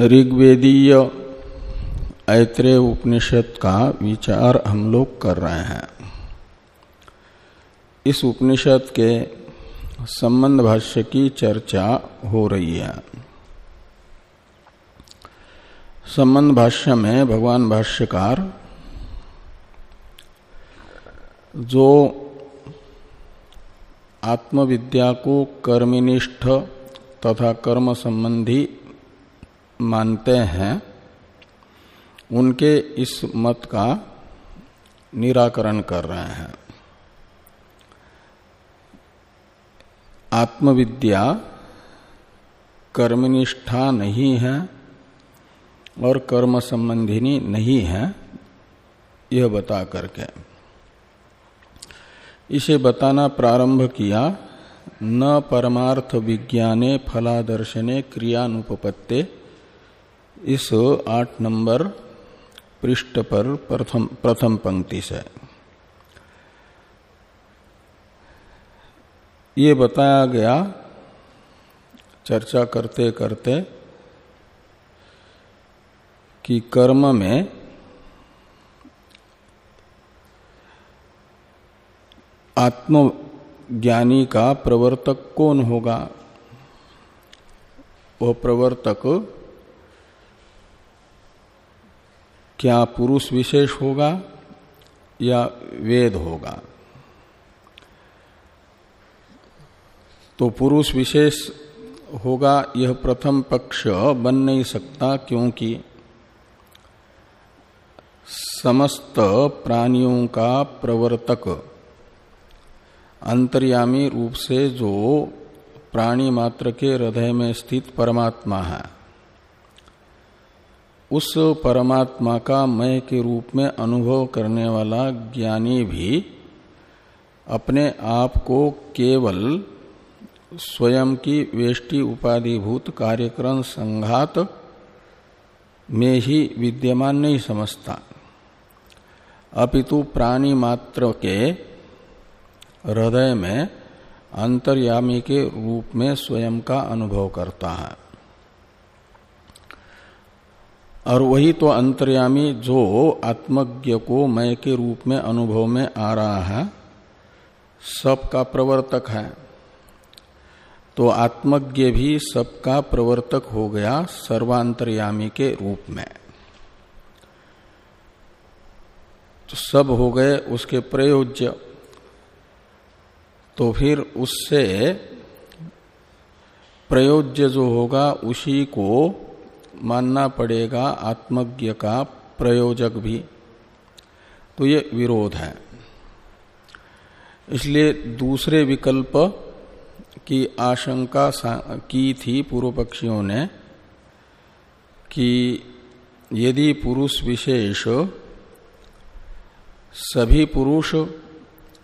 ऋग्वेदीय ऐत्रेय उपनिषद का विचार हम लोग कर रहे हैं। इस उपनिषद के संबंध भाष्य की चर्चा हो रही है। संबंध भाष्य में भगवान भाष्यकार जो आत्मविद्या को कर्मनिष्ठ तथा कर्म संबंधी मानते हैं, उनके इस मत का निराकरण कर रहे हैं। आत्मविद्या कर्मनिष्ठा नहीं है और कर्म संबंधिनी नहीं है, यह बता करके। इसे बताना प्रारंभ किया, न परमार्थ विज्ञाने फलादर्शने क्रियानुपत्ते इस आठ नंबर पृष्ठ पर प्रथम प्रथम पंक्ति से। ये बताया गया, चर्चा करते करते, कि कर्म में आत्मज्ञानी का प्रवर्तक कौन होगा? वह प्रवर्तक क्या पुरुष विशेष होगा या वेद होगा? तो पुरुष विशेष होगा, यह प्रथम पक्ष बन नहीं सकता क्योंकि समस्त प्राणियों का प्रवर्तक, अंतर्यामी रूप से जो प्राणी मात्र के हृदय में स्थित परमात्मा है। उस परमात्मा का मय के रूप में अनुभव करने वाला ज्ञानी भी अपने आप को केवल स्वयं की वेष्टि उपाधिभूत कार्यक्रम संघात में ही विद्यमान नहीं समझता। अपितु प्राणी मात्र के हृदय में अंतर्यामी के रूप में स्वयं का अनुभव करता है। और वही तो अंतर्यामी जो आत्मज्ञ को मय के रूप में, अनुभव में आ रहा है, सबका प्रवर्तक है। तो आत्मज्ञ भी सबका प्रवर्तक हो गया सर्वांतर्यामी के रूप में। तो सब हो गए उसके प्रयोज्य। तो फिर उससे प्रयोज्य जो होगा, उसी को मानना पड़ेगा आत्मज्ञ का प्रयोजक भी। तो ये विरोध है। इसलिए दूसरे विकल्प की आशंका की थी पूर्व पक्षियों ने कि यदि पुरुष विशेष, सभी पुरुष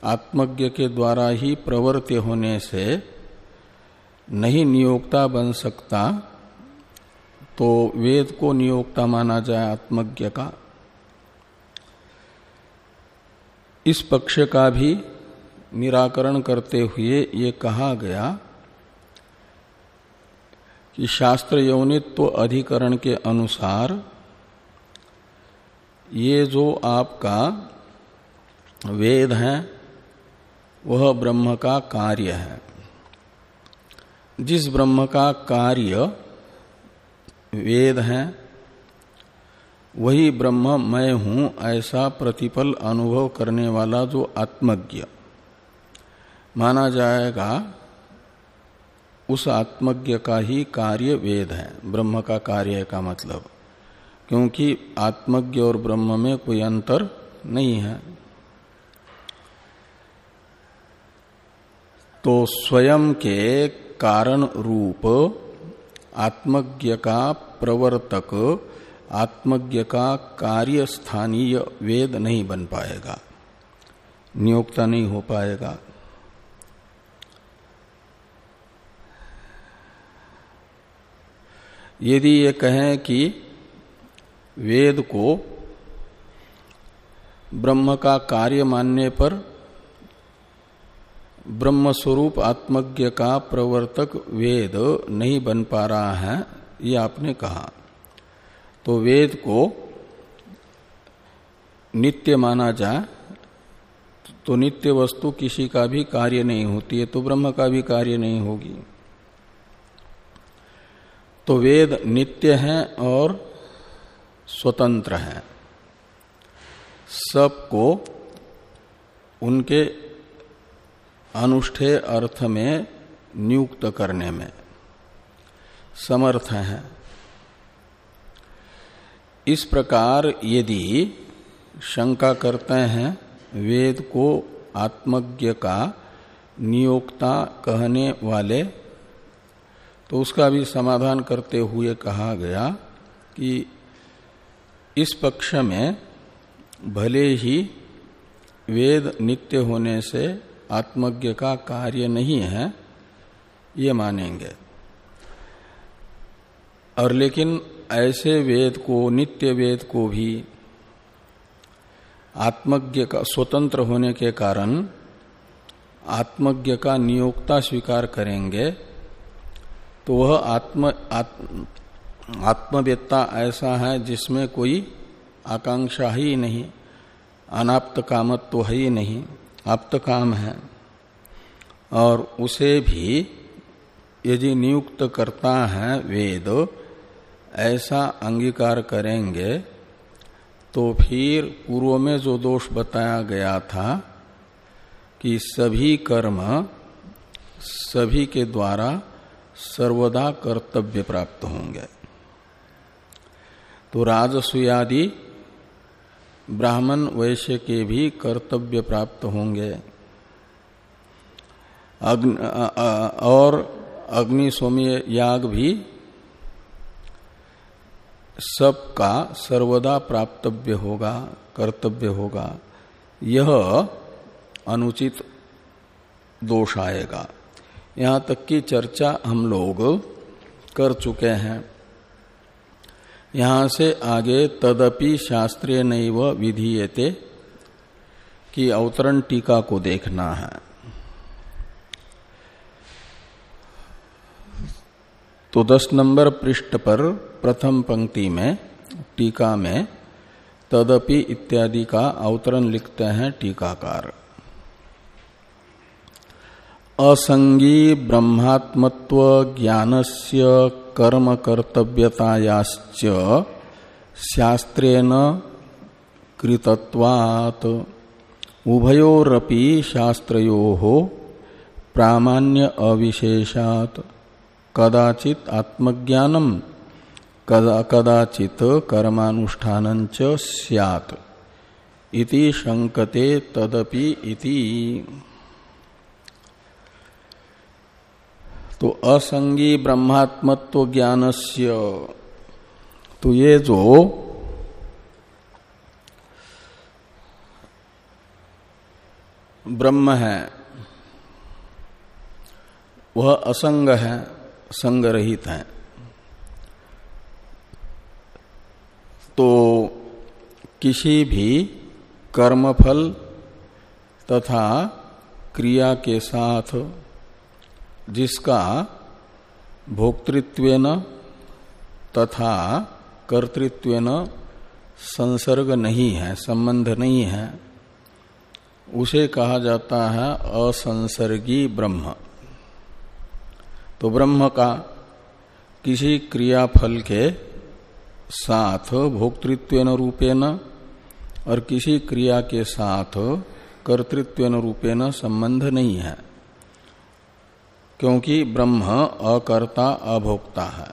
आत्मज्ञ के द्वारा ही प्रवृत्ति होने से नहीं नियोक्ता बन सकता तो वेद को नियोक्ता माना जाए आत्मज्ञ का। इस पक्ष का भी निराकरण करते हुए ये कहा गया कि शास्त्र यौनित्व अधिकरण के अनुसार ये जो आपका वेद है, वह ब्रह्म का कार्य है। जिस ब्रह्म का कार्य वेद है। वही ब्रह्म मैं हूँ, ऐसा प्रतिपल अनुभव करने वाला जो आत्मज्ञ। माना जाएगा, उस आत्मज्ञ का ही कार्य वेद है। ब्रह्म का कार्य का मतलब। क्योंकि आत्मज्ञ और ब्रह्म में कोई अंतर नहीं है। तो स्वयं के कारण रूप आत्मज्ञ का प्रवर्तक आत्मज्ञ का कार्य स्थानीय वेद नहीं बन पाएगा, नियोक्ता नहीं हो पाएगा। यदि ये कहें कि वेद को ब्रह्म का कार्य मानने पर ब्रह्म स्वरूप आत्मज्ञ का प्रवर्तक वेद नहीं बन पा रहा है ये आपने कहा। तो वेद को नित्य माना जाए तो नित्य वस्तु किसी का भी कार्य नहीं होती है तो ब्रह्म का भी कार्य नहीं होगी। तो वेद नित्य है और स्वतंत्र है। सबको उनके अनुष्ठेय अर्थ में नियुक्त करने में। समर्थ है। इस प्रकार यदि शंका करते हैं, वेद को आत्मज्ञ का नियोक्ता कहने वाले तो उसका भी समाधान करते हुए कहा गया कि इस पक्ष में भले ही वेद नित्य होने से आत्मज्ञ का कार्य नहीं है, ये मानेंगे। और लेकिन ऐसे वेद को नित्य वेद को भी आत्मज्ञ का स्वतंत्र होने के कारण आत्मज्ञ का नियोक्ता स्वीकार करेंगे तो वह आत्म आत्म, आत्मवेत्ता ऐसा है जिसमें कोई आकांक्षा ही नहीं अनाप्त कामत्व तो है ही नहीं आप्त काम है। और उसे भी यदि नियुक्त करता है वेद ऐसा अंगीकार करेंगे तो फिर पूर्व में जो दोष बताया गया था कि सभी कर्म सभी के द्वारा सर्वदा कर्तव्य प्राप्त होंगे। तो राजसुयादि ब्राह्मण वैश्य के भी कर्तव्य प्राप्त होंगे। अग्न और अग्नि सोमी याग भी सबका सर्वदा प्राप्तव्य होगा, कर्तव्य होगा, यह अनुचित दोष आएगा। यहाँ तक की चर्चा हम लोग कर चुके हैं। यहाँ से आगे तदपि शास्त्रीय नैव विधीयते की अवतरण टीका को देखना है। तो दस नंबर पृष्ठ पर प्रथम पंक्ति में, टीका में, तदपि इत्यादि का अवतरण लिखते हैं टीकाकार। असंगी ब्रह्मात्मत्व ज्ञानस्य कर्म कर्तव्यतायाश्च शास्त्रेण कृतत्वात्। उभयोरपि शास्त्रो प्रामाण्य अविशेषात्। कदाचित आत्मज्ञानम, कदा, कदाचित कर्मानुष्ठान सैत इति शंकते तदपि इति। तो असंगी ब्रह्मात्मत्व ज्ञानस्य तो ये जो ब्रह्म है, वह असंग है संग रहित है। तो किसी भी कर्मफल तथा क्रिया के साथ जिसका भोक्तृत्व तथा कर्तृत्व संसर्ग नहीं है, संबंध नहीं है, उसे कहा जाता है असंसर्गी ब्रह्म। तो ब्रह्म का किसी क्रियाफल के साथ भोक्तृत्व रूपेण और किसी क्रिया के साथ कर्तृत्व रूपेण संबंध नहीं है, क्योंकि ब्रह्म अकर्ता अभोक्ता है।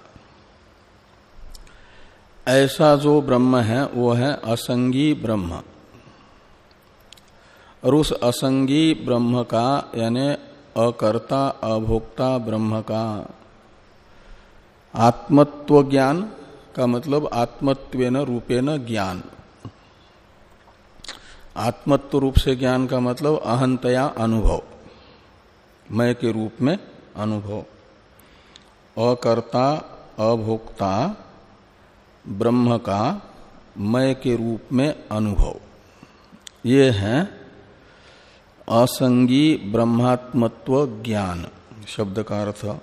ऐसा जो ब्रह्म है, वो है असंगी ब्रह्म। और उस असंगी ब्रह्म का यानी अकर्ता, अभोक्ता ब्रह्म का आत्मत्व ज्ञान का मतलब आत्मत्वेन रूपेण ज्ञान। आत्मत्व रूप से ज्ञान का मतलब अहंतया अनुभव। मय के रूप में अनुभव। अकर्ता, अभोक्ता ब्रह्म का मय के रूप में अनुभव। ये है असंगी ब्रह्मात्मत्व ज्ञान, शब्द का अर्थ।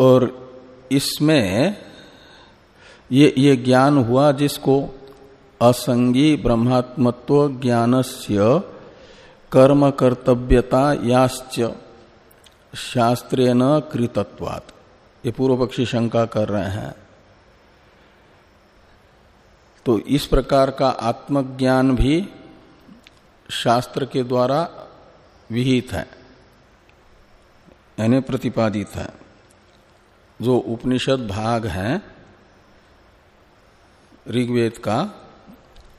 और इसमें ये ये ज्ञान हुआ जिसको असंगी ब्रह्मात्मत्व ज्ञानस्य कर्म कर्तव्यता याश्च शास्त्रेण कृतत्वात्। ये पूर्व पक्षी शंका कर रहे हैं। तो इस प्रकार का आत्मज्ञान भी शास्त्र के द्वारा विहित है, यानी प्रतिपादित है। जो उपनिषद भाग है, ऋग्वेद का,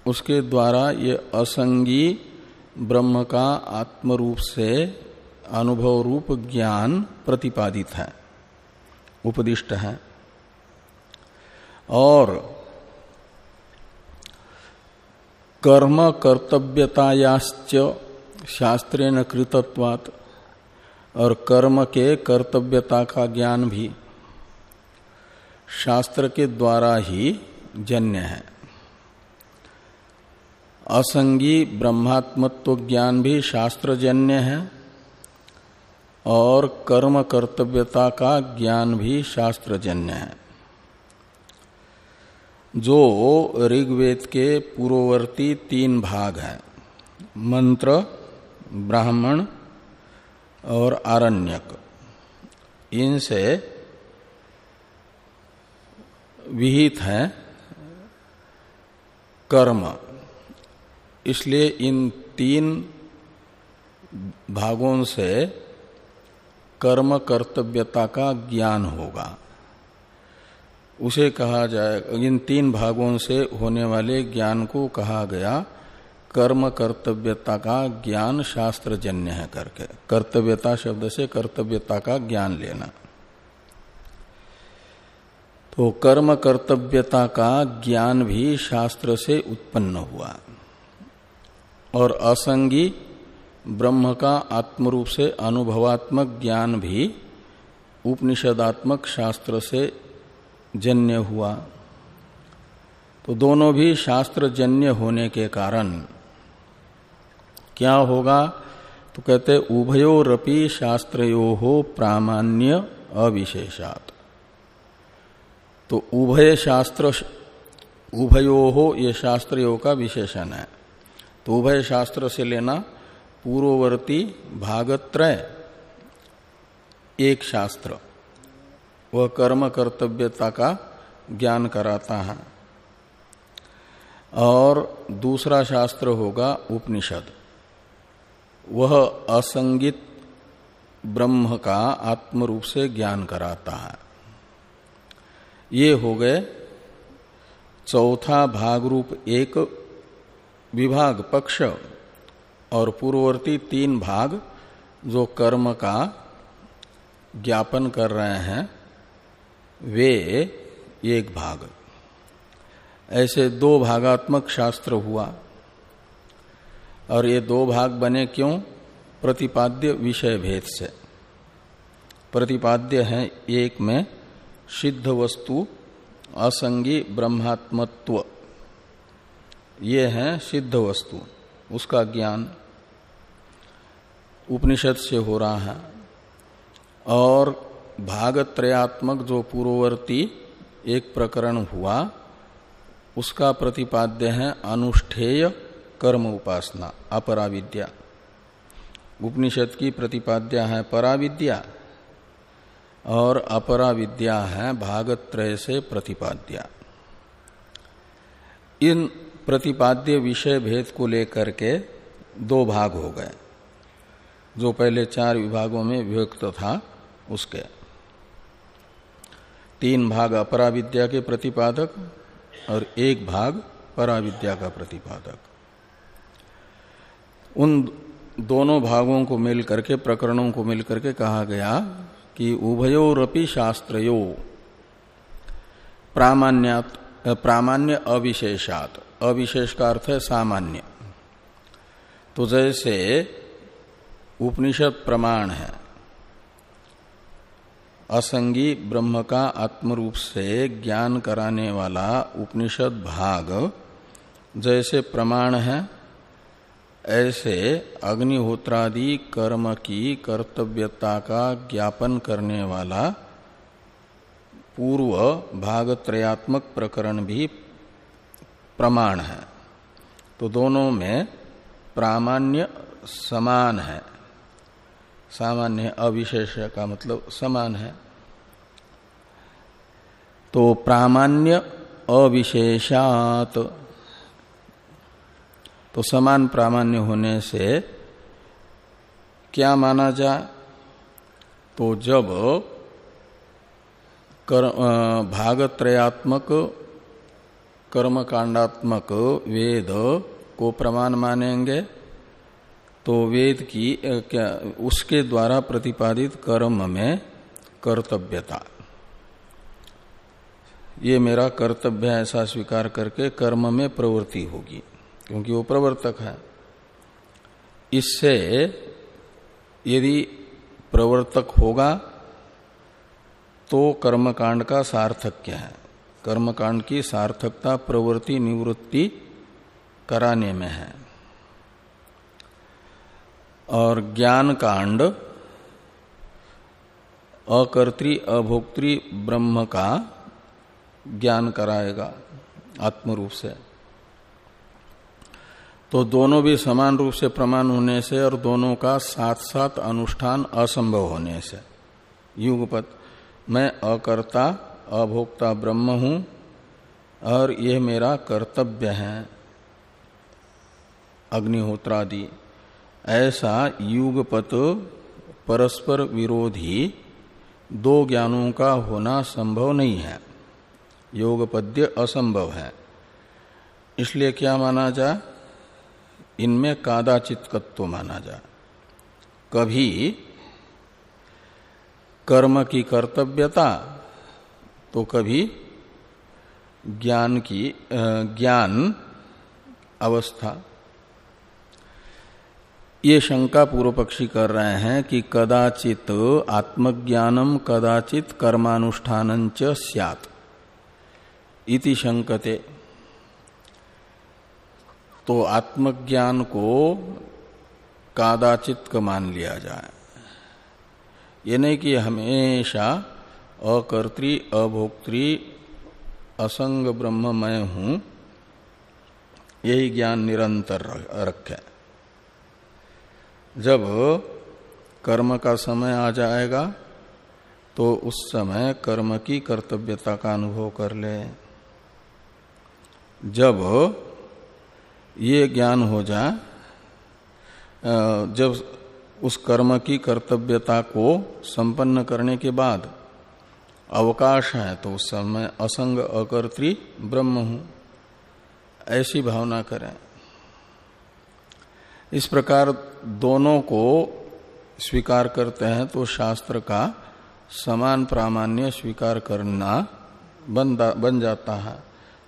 उसके द्वारा ये असंगी ब्रह्म का आत्म रूप से अनुभव रूप ज्ञान प्रतिपादित है, उपदिष्ट है। और कर्म कर्तव्यतायाश्च शास्त्रेण कृतत्वात्। और कर्म के कर्तव्यता का ज्ञान भी शास्त्र के द्वारा ही जन्य है। असंगी ब्रह्मात्मत्व ज्ञान भी शास्त्रजन्य है और कर्म कर्तव्यता का ज्ञान भी शास्त्रजन्य है। जो ऋग्वेद के पूर्ववर्ती तीन भाग हैं, मंत्र, ब्राह्मण और आरण्यक। इनसे विहित है कर्म। इसलिए इन तीन भागों से कर्म कर्तव्यता का ज्ञान होगा। उसे कहा जाए, इन तीन भागों से होने वाले ज्ञान को कहा गया, कर्म कर्तव्यता का ज्ञान शास्त्र जन्य है करके। कर्तव्यता शब्द से कर्तव्यता का ज्ञान लेना। तो कर्म कर्तव्यता का ज्ञान भी शास्त्र से उत्पन्न हुआ। और असंगी ब्रह्म का आत्मरूप से अनुभवात्मक ज्ञान भी उपनिषदात्मक शास्त्र से जन्य हुआ। तो दोनों भी शास्त्र जन्य होने के कारण। क्या होगा? तो कहते, उभयोरपि शास्त्रो हो प्रामाण्य अविशेषात। तो उभय शास्त्र उभयो हो ये शास्त्रो का विशेषण है। तो उभय शास्त्र से लेना, पूर्ववर्ती भागत्रय, एक शास्त्र। वह कर्म कर्तव्यता का ज्ञान कराता है। और दूसरा शास्त्र होगा उपनिषद। वह असंगित ब्रह्म का आत्म रूप से ज्ञान कराता है। ये हो गए चौथा भाग रूप एक विभाग पक्ष और पूर्ववर्ती तीन भाग जो कर्म का ज्ञापन कर रहे हैं। वे एक भाग। ऐसे दो भागात्मक शास्त्र हुआ। और ये दो भाग बने क्यों? प्रतिपाद्य विषय भेद से। प्रतिपाद्य है एक में सिद्ध वस्तु, असंगी ब्रह्मात्मत्व। ये है सिद्ध वस्तु, उसका ज्ञान। उपनिषद से हो रहा है। और भागत्रयात्मक जो पूर्ववर्ती एक प्रकरण हुआ, उसका प्रतिपाद्य है अनुष्ठेय कर्म उपासना, अपराविद्या। उपनिषद की प्रतिपाद्य है पराविद्या और अपराविद्या है भागत्रय से प्रतिपाद्या। इन प्रतिपाद्य विषय भेद को लेकर के दो भाग हो गए, जो पहले चार विभागों में विभक्त था, उसके। तीन भाग अपराविद्या के प्रतिपादक और एक भाग पराविद्या का प्रतिपादक। उन दोनों भागों को मिल करके, प्रकरणों को मिल करके कहा गया कि उभयोरपि शास्त्रो प्रामाण्यात, प्रामाण्य अविशेषात। अविशेष का अर्थ है सामान्य। तो जैसे उपनिषद प्रमाण है असंगी ब्रह्म का आत्मरूप से ज्ञान कराने वाला उपनिषद भाग, जैसे प्रमाण है, ऐसे अग्निहोत्रादि कर्म की कर्तव्यता का ज्ञापन करने वाला पूर्व भागत्रयात्मक प्रकरण भी प्रमाण है। तो दोनों में प्रामाण्य समान है। सामान्य अविशेष का मतलब समान है। तो प्रामाण्य अविशेषात। तो समान प्रामाण्य होने से क्या माना जाए? तो जब कर, भागत्रयात्मक कर्मकांडात्मक वेद को प्रमाण मानेंगे तो वेद की क्या, उसके द्वारा प्रतिपादित कर्म में कर्तव्यता। ये मेरा कर्तव्य है, ऐसा स्वीकार करके कर्म में प्रवृत्ति होगी, क्योंकि वो प्रवर्तक है। इससे यदि प्रवर्तक होगा तो कर्मकांड का सार्थक्य है? कर्मकांड की सार्थकता, प्रवृत्ति, निवृत्ति कराने में है। और ज्ञान कांड, अकर्त्री, अभोक्त्री, ब्रह्म का ज्ञान कराएगा आत्म रूप से। तो दोनों भी समान रूप से प्रमाण होने से और दोनों का साथ साथ अनुष्ठान असंभव होने से। युगपत, मैं अकर्ता, अभोक्ता, ब्रह्म हूँ और यह मेरा कर्तव्य है। अग्निहोत्रादि। ऐसा युगपत परस्पर विरोधी दो ज्ञानों का होना संभव नहीं है। योगपद्य असंभव है। इसलिए क्या माना जा? इनमें कादाचित तत्व माना जा। कभी कर्म की कर्तव्यता तो कभी ज्ञान की ज्ञान अवस्था ये शंका पूर्व पक्षी कर रहे हैं कि कदाचित आत्मज्ञानम कदाचित कर्मानुष्ठान सैत इति शंकते। तो आत्मज्ञान को कादाचित का मान लिया जाए। ये नहीं कि हमेशा अकर्तृ अभोक्तृ असंग ब्रह्म मैं हूँ, यही ज्ञान निरंतर रखे। जब कर्म का समय आ जाएगा तो उस समय कर्म की कर्तव्यता का अनुभव कर ले। जब ये ज्ञान हो जाए जब उस कर्म की कर्तव्यता को संपन्न करने के बाद अवकाश है तो उस समय असंग अकर्त्री ब्रह्म हूँ। ऐसी भावना करें। इस प्रकार दोनों को स्वीकार करते हैं तो शास्त्र का समान प्रामाण्य स्वीकार करना बन, बन जाता है।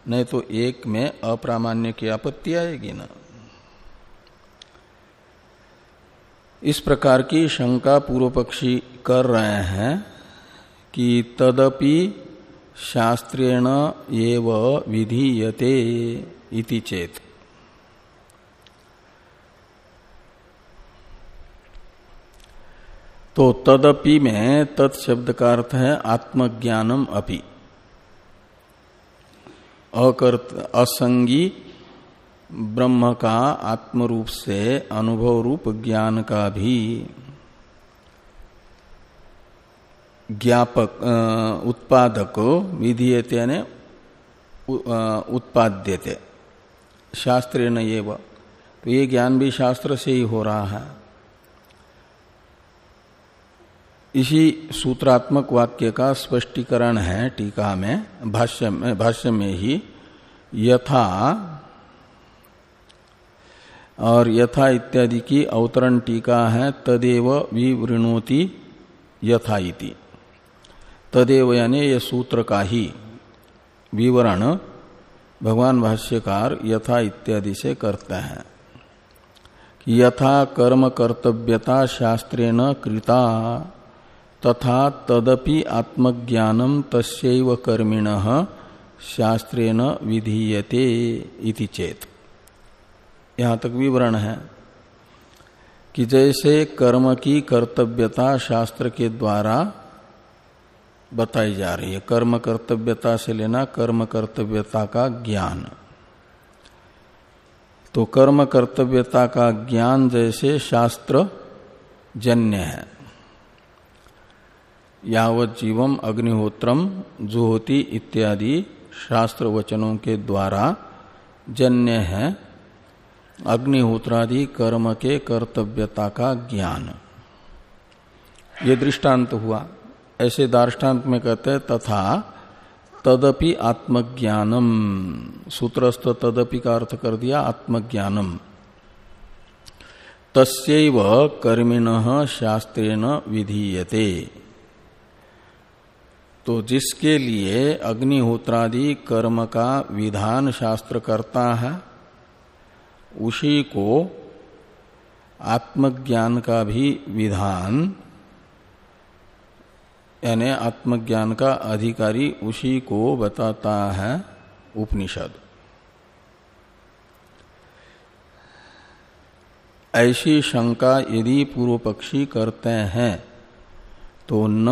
नहीं तो एक में अप्रामाण्य की आपत्ति आएगी ना। इस प्रकार की शंका पूर्व पक्षी कर रहे हैं कि तदपि शास्त्रेण एव विधीयते इति चेत। तो तदपि में तत्शब्द का अर्थ है आत्मज्ञानम अपि। अकर्त, असंगी, ब्रह्म का आत्म रूप से अनुभव रूप ज्ञान का भी ज्ञापक उत्पादक विधीयते ने उत्पाद्यते। शास्त्र न ये तो ये ज्ञान भी शास्त्र से ही हो रहा है। इसी सूत्रात्मक वाक्य का स्पष्टीकरण है टीका में, भाष्य में भाष्य में ही, यथा और यथा इत्यादि की अवतरण टीका है, तदेव विवृणोति यथा इति। तदेव यानी ये सूत्र का ही विवरण भगवान भाष्यकार यथा इत्यादि से करते हैं। यथा कर्म कर्तव्यता शास्त्रेण कृता तथा तदपि आत्मज्ञानम तस्व कर्मिण शास्त्रेण विधीयते इति चेत। यहाँ तक विवरण है कि जैसे कर्म की कर्तव्यता शास्त्र के द्वारा बताई जा रही है, कर्म कर्तव्यता से लेना कर्म कर्तव्यता का ज्ञान। तो कर्म कर्तव्यता का ज्ञान जैसे शास्त्र जन्य है। यावत जीवम अग्निहोत्रम, जुहोति इत्यादि शास्त्र वचनों के द्वारा जन्य है। अग्निहोत्रादि कर्म के कर्तव्यता का ज्ञान। ये दृष्टांत हुआ। ऐसे दार्ष्टान्त में कहते हैं, तथा तदपि आत्मज्ञानम। सूत्रस्थ तदपि का अर्थ कर दिया, आत्मज्ञानम। तस्व कर्मिण शास्त्रेण विधीयते। तो जिसके लिए अग्निहोत्रादि कर्म का विधान शास्त्र करता है, उसी को आत्मज्ञान का भी विधान, यानी आत्मज्ञान का अधिकारी उसी को बताता है उपनिषद। ऐसी शंका यदि पूर्व पक्षी करते हैं तो न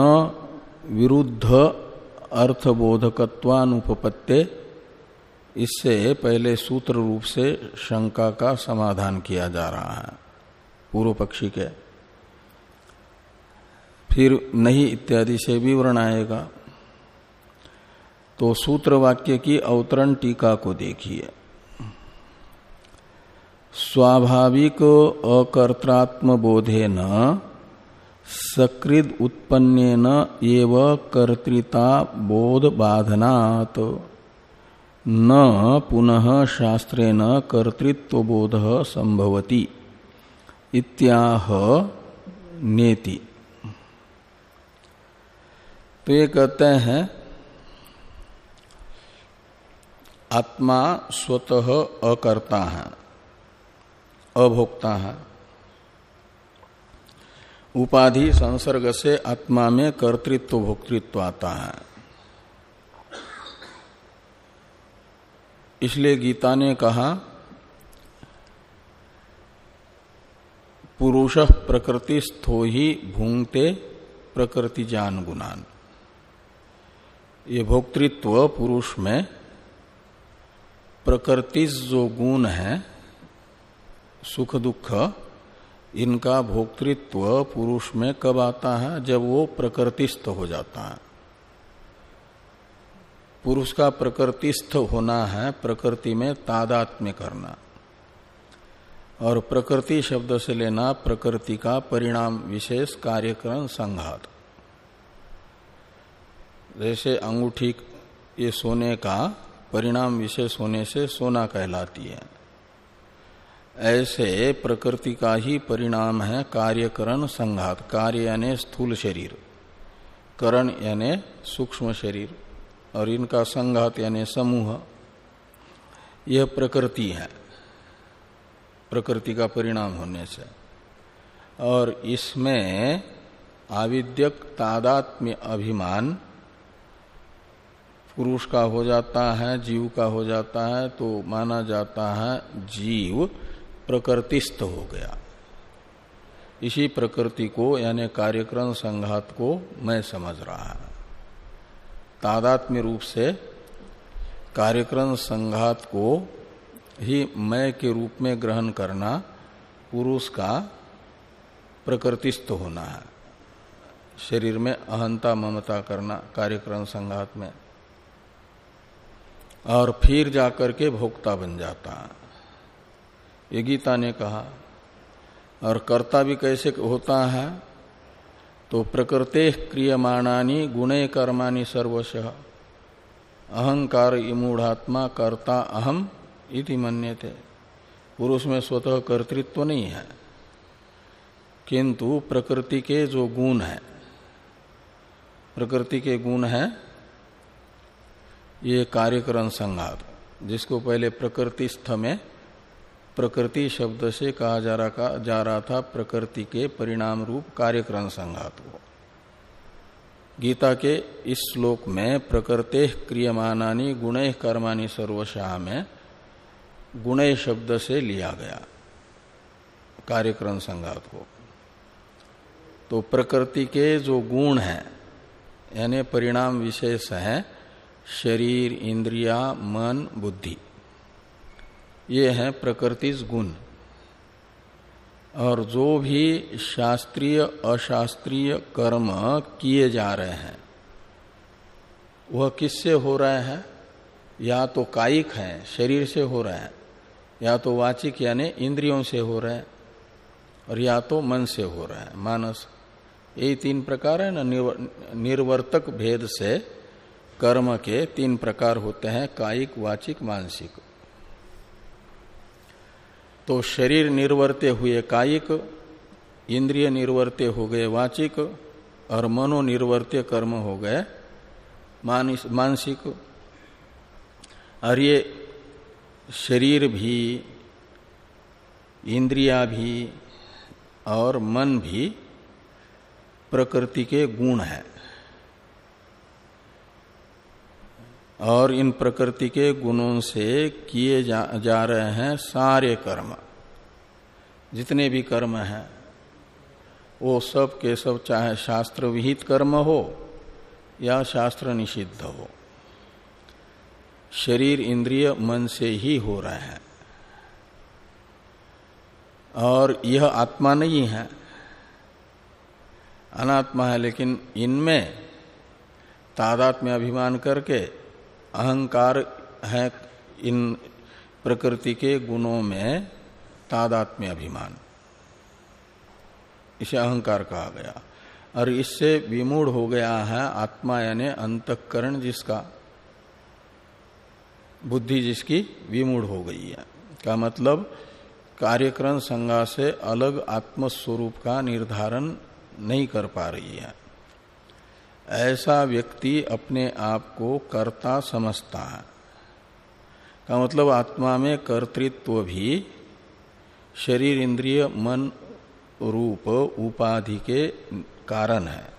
विरुद्ध अर्थबोधकत्वानुपत्ते इससे पहले सूत्र रूप से शंका का समाधान किया जा रहा है, पूर्व पक्षी के। फिर नहीं इत्यादि से विवरण आएगा। तो सूत्र वाक्य की अवतरण टीका को देखिए। स्वाभाविक अकर्त्रात्म बोधे न सकृद उत्पन्न एव कर्तृता बोध बाधनात् न पुनः शास्त्रेण कर्तृत्वबोध संभवती इत्याह नेति। तो ये कहते हैं, आत्मा स्वतः अकर्ता है, अभोक्ता है। उपाधि संसर्ग से आत्मा में कर्तृत्व, भोक्तृत्व आता है। इसलिए गीता ने कहा, पुरुष प्रकृति स्थो ही भूंगते प्रकृति जान गुणान। ये भोक्तृत्व पुरुष में प्रकृति जो गुण है, सुख दुख इनका भोक्तृत्व पुरुष में कब आता है? जब वो प्रकृतिस्थ हो जाता है। पुरुष का प्रकृतिस्थ होना है प्रकृति में तादात्म्य करना। और प्रकृति शब्द से लेना प्रकृति का परिणाम विशेष कार्यक्रम संघात। जैसे अंगूठी ये सोने का परिणाम विशेष होने से सोना कहलाती है। ऐसे प्रकृति का ही परिणाम है कार्यकरण संघात। कार्य यानी स्थूल शरीर, करण यानी सूक्ष्म शरीर, और इनका संघात यानी समूह। यह प्रकृति है, प्रकृति का परिणाम होने से। और इसमें आविद्यक तादात्म्य अभिमान, पुरुष का हो जाता है, जीव का हो जाता है तो माना जाता है जीव प्रकृतिस्थ हो गया। इसी प्रकृति को, यानी कार्यक्रम संघात को मैं समझ रहा है। तादात्म्य रूप से कार्यक्रम संघात को ही मैं के रूप में ग्रहण करना पुरुष का प्रकृतिस्थ होना है। शरीर में अहंता ममता करना कार्यक्रम संघात में। और फिर जाकर के भोक्ता बन जाता है। ये गीता ने कहा, और कर्ता भी कैसे होता है? तो प्रकृते क्रियमाणानी, गुणे कर्माणि सर्वश। अहंकार इमूढ़ात्मा कर्ता अहम इति मन्य थे पुरुष में स्वतः कर्तृत्व नहीं है, किंतु प्रकृति के जो गुण है, प्रकृति के गुण है, ये कार्यकरण संघात, जिसको पहले प्रकृतिस्थ में प्रकृति शब्द से कहा जा रहा जा रहा था प्रकृति के परिणाम रूप कार्यक्रम संघात को। गीता के इस श्लोक में प्रकृते क्रियमानानी गुण कर्माणी सर्वशाह में गुण शब्द से लिया गया कार्यक्रम संघात को। तो प्रकृति के जो गुण हैं, यानी परिणाम विशेष है, शरीर, इंद्रिया, मन, बुद्धि। ये है प्रकृतिज गुण। और जो भी शास्त्रीय, अशास्त्रीय कर्म किए जा रहे हैं, वह किससे हो रहे हैं? या तो कायिक है, शरीर से हो रहा है, या तो वाचिक यानी इंद्रियों से हो रहा है, और या तो मन से हो रहा है। मानस, ये तीन प्रकार है ना? निर्वर्तक भेद से कर्म के तीन प्रकार होते हैं, कायिक, वाचिक, मानसिक। तो शरीर निर्वर्ते हुए कायिक, इंद्रिय निर्वर्ते हो गए वाचिक और मनो कर्म हो गए मानसिक। और ये शरीर भी, इंद्रिया भी और मन भी प्रकृति के गुण है। और इन प्रकृति के गुणों से किए जा, जा रहे हैं सारे कर्म। जितने भी कर्म हैं वो सब के सब चाहे शास्त्र विहित कर्म हो या शास्त्र निषिद्ध हो शरीर इंद्रिय मन से ही हो रहे हैं। और यह आत्मा नहीं है अनात्मा है लेकिन इनमें तादात्म्य अभिमान करके अहंकार है इन प्रकृति के गुणों में तादात्म्य अभिमान। इसे अहंकार कहा गया। और इससे विमूढ़ हो गया है आत्मा यानी अंतकरण जिसका, बुद्धि जिसकी विमूढ़ हो गई है। का मतलब कार्यक्रम संज्ञा से अलग आत्मस्वरूप का निर्धारण नहीं कर पा रही है। ऐसा व्यक्ति अपने आप को कर्ता समझता है। का मतलब आत्मा में कर्तृत्व भी शरीर, इंद्रिय, मन, रूप, उपाधि के कारण है,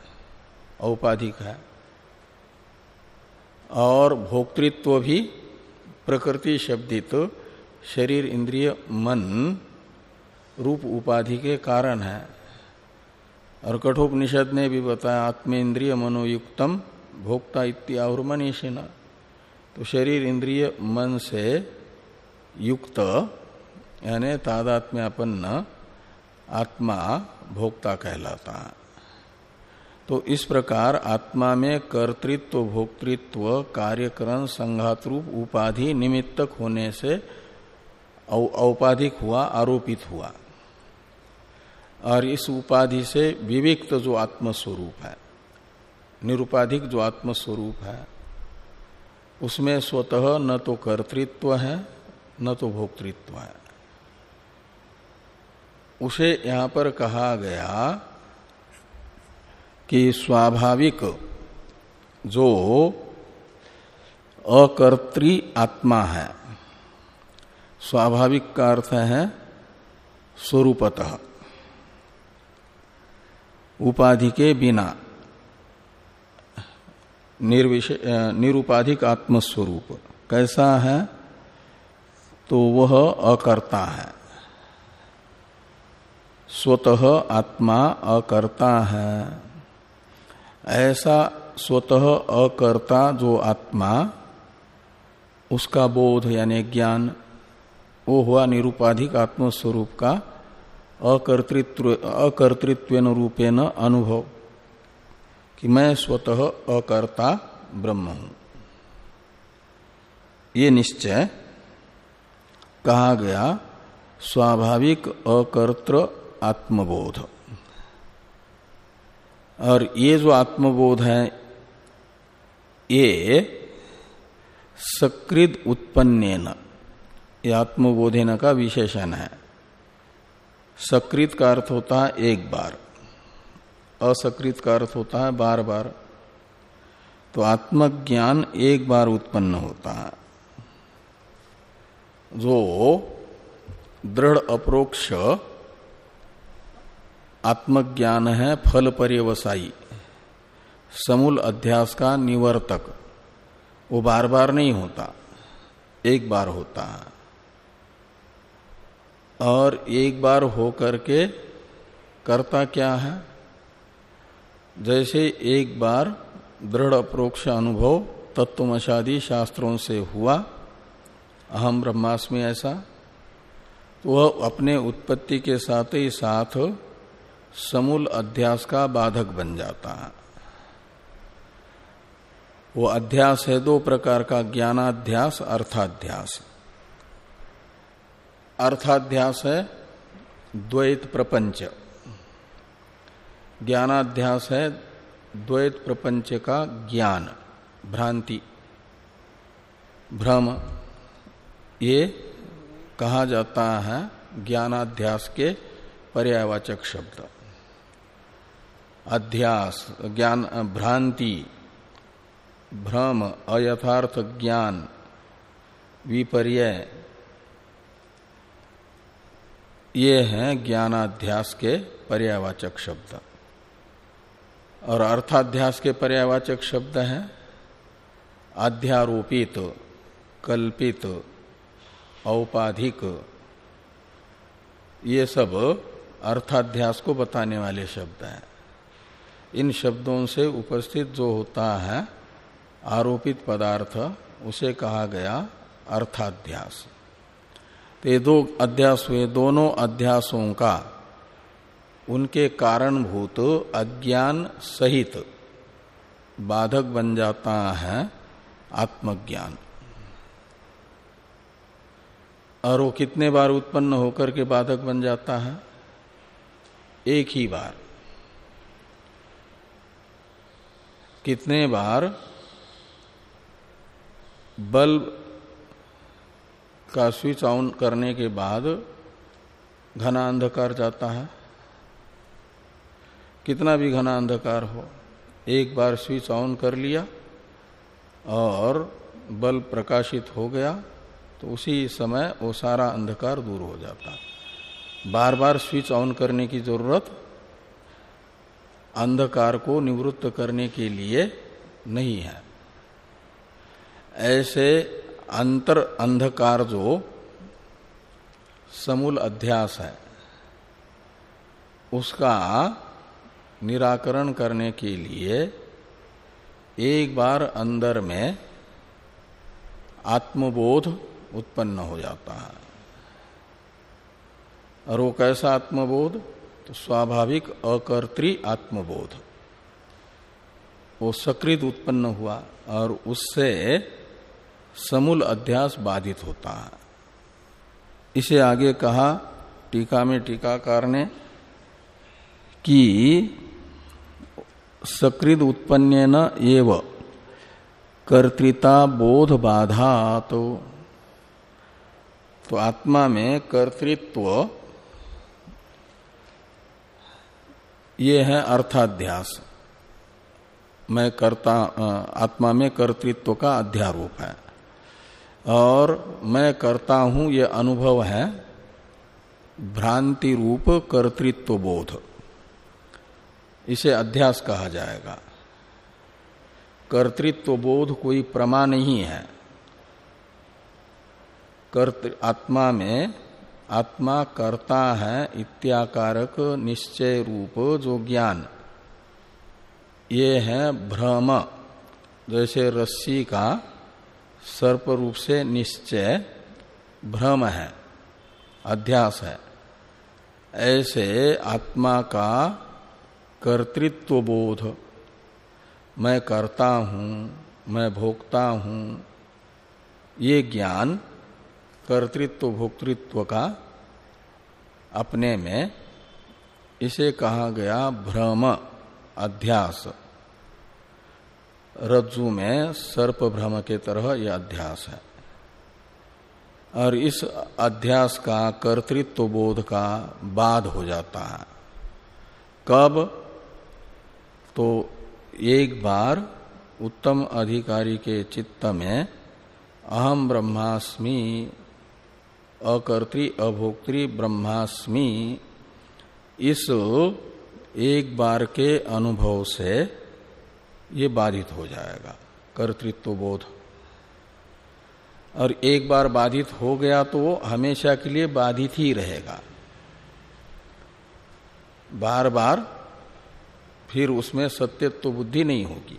औपाधिक है। और भोक्तृत्व भी प्रकृति शब्दित शरीर, इंद्रिय, मन, रूप, उपाधि के कारण है। और कठोपनिषद ने भी बताया आत्मेन्द्रिय मनोयुक्तम भोक्ता इत्याहुर मनीषिण तो शरीर, इंद्रिय, मन से युक्त, यानी तादात्म्यापन्न आत्मा भोक्ता कहलाता है। तो इस प्रकार आत्मा में कर्तृत्व, भोक्तृत्व, कार्यकरण संघात रूप उपाधि निमित्तक होने से औपाधिक हुआ, आरोपित हुआ। और इस उपाधि से विविक्त जो आत्मस्वरूप है, निरुपाधिक जो आत्मस्वरूप है, उसमें स्वतः न तो कर्तृत्व है, न तो भोक्तृत्व है। उसे यहाँ पर कहा गया कि स्वाभाविक जो अकर्त्री आत्मा है, स्वाभाविक का अर्थ है स्वरूपतः। उपाधि के बिना। निरुपाधिक आत्मस्वरूप। कैसा है? तो वह अकर्ता है। स्वतः आत्मा अकर्ता है। ऐसा स्वतः अकर्ता जो आत्मा, उसका बोध यानी ज्ञान, वो हुआ निरुपाधिक आत्मस्वरूप का अकर्तृत्व रूपेण अनुभव, कि मैं स्वतः अकर्ता ब्रह्म हूँ। ये निश्चय कहा गया स्वाभाविक अकर्तृ आत्मबोध। और ये जो आत्मबोध है, ये सकृत उत्पन्न ये आत्मबोधेन का विशेषण है। सकृत का अर्थ होता है एक बार। असकृत का अर्थ होता है बार बार तो आत्मज्ञान एक बार उत्पन्न होता है। जो दृढ़ अप्रोक्ष आत्मज्ञान है, फल पर्यवसायी, समूल अध्यास का निवर्तक, वो बार बार नहीं होता, एक बार होता है। और एक बार हो करके करता क्या है? जैसे एक बार दृढ़ अप्रोक्ष अनुभव तत्वमशादी शास्त्रों से हुआ, अहम ब्रह्मास्मि ऐसा तो वह अपने उत्पत्ति के साथ ही साथ समूल अध्यास का बाधक बन जाता है। वो अध्यास है दो प्रकार का ज्ञानाध्यास, अर्थाध्यास। अर्थाध्यास है द्वैत प्रपंच। ज्ञानाध्यास है द्वैत प्रपंच का ज्ञान, भ्रांति। भ्रम, ये कहा जाता है ज्ञानाध्यास के पर्यावाचक शब्द। अध्यास, ज्ञान, भ्रांति। भ्रम, अयथार्थ ज्ञान। विपर्य ये हैं ज्ञानाध्यास के पर्यावाचक शब्द। और अर्थाध्यास के पर्यावाचक शब्द हैं अध्यारोपित कल्पित, औपाधिक। ये सब अर्थाध्यास को बताने वाले शब्द हैं। इन शब्दों से उपस्थित जो होता है, आरोपित पदार्थ, उसे कहा गया अर्थाध्यास। ये दो अध्यास हुए दोनों अध्यासों का। उनके कारणभूत अज्ञान सहित बाधक बन जाता है आत्मज्ञान। और वो कितने बार उत्पन्न होकर के बाधक बन जाता है? एक ही बार। कितने बार? बल्ब का स्विच ऑन करने के बाद घना अंधकार जाता है। कितना भी घना अंधकार हो, एक बार स्विच ऑन कर लिया और बल्ब प्रकाशित हो गया तो उसी समय वो सारा अंधकार दूर हो जाता। बार बार स्विच ऑन करने की ज़रूरत अंधकार को निवृत्त करने के लिए नहीं है। ऐसे अंतर अंधकार जो समूल अध्यास है, उसका निराकरण करने के लिए एक बार अंदर में आत्मबोध उत्पन्न हो जाता है। और वो कैसा आत्मबोध? तो स्वाभाविक अकर्त्री आत्मबोध। वो सकृत उत्पन्न हुआ और उससे समूल अध्यास बाधित होता है। इसे आगे कहा टीका में टीकाकार ने कि सकृद उत्पन्न एव कर्तृता बोध बाधा तो, तो आत्मा में कर्तृत्व ये है अर्थाध्यास। मैं कर्ता आत्मा में कर्तृत्व का अध्यारोप है। और मैं करता हूँ यह अनुभव है भ्रांति रूप कर्तृत्व बोध। इसे अध्यास कहा जाएगा। कर्तृत्व बोध कोई प्रमा नहीं है। कर्त, आत्मा में आत्मा करता है, इत्याकारक, निश्चय रूप, जो ज्ञान। ये है भ्रम, जैसे रस्सी का सर्प रूप से निश्चय भ्रम है, अध्यास है। ऐसे आत्मा का कर्तृत्व बोध मैं करता हूँ, मैं भोगता हूँ, ये ज्ञान कर्तृत्व भोक्तृत्व का अपने में, इसे कहा गया भ्रम, अध्यास। रज्जु में सर्प भ्रम के तरह यह अध्यास है। और इस अध्यास का कर्तृत्व बोध का बाध हो जाता है। कब? तो एक बार उत्तम अधिकारी के चित्त में अहम ब्रह्मास्मि अकर्त्री अभोक्त्री ब्रह्मास्मि, इस एक बार के अनुभव से ये बाधित हो जाएगा। कर्तृत्व बोध और एक बार बाधित हो गया तो वो हमेशा के लिए बाधित ही रहेगा। बार बार फिर उसमें सत्यत्व बुद्धि नहीं होगी।